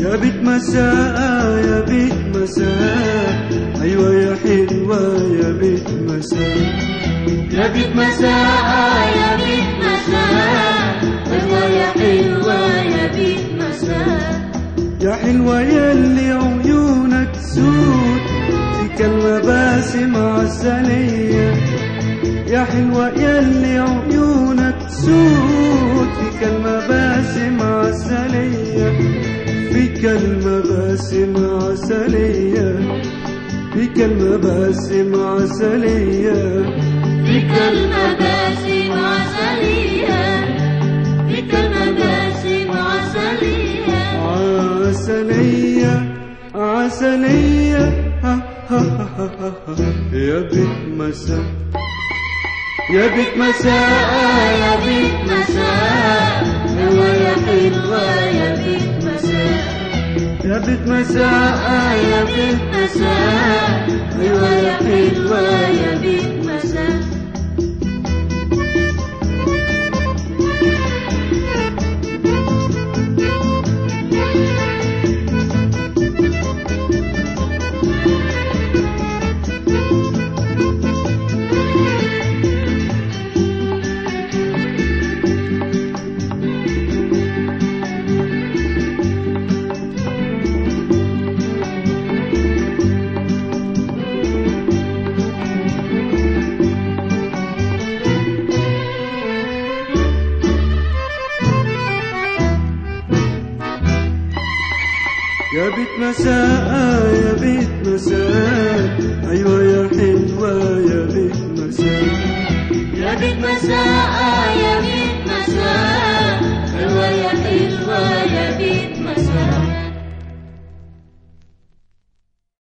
يا بيت مساء يا بيت مساء. أيوة يا حلوة يا بيت مساء. يا بيت مساء يا بيت مساء. أيوة يا حلوة يا بيت مساء. يا حلوة يلي عيونك سود فيك المباسم عسلية يا حلوة يلي عيونك سود فيك فيك المباسم عسلية. فيك المباسم عسلية. فيك المباسم عسلية. فيك المباسم عسلية. عسلية عسلية. ها ها ها ها ها. يا بيت مساء. يا بيت مساء. يا بيت مساء يا بيت مساء أيوة. يا بيت مساء يا بيت مساء. أيوة يا حلوة يا بيت مساء. يا بيت مساء يا بيت مساء. أيوة يا حلوة